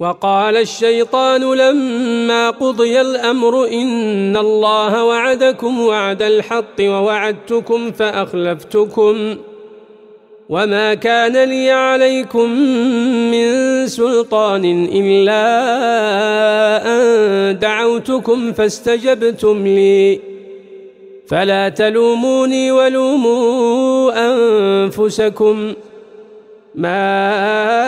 وقال الشيطان لما قضي الأمر إن الله وعدكم وعد الحق ووعدتكم فأخلفتكم وما كان لي عليكم من سلطان إلا أن دعوتكم فاستجبتم لي. فلا تلوموني ولوموا أنفسكم. ما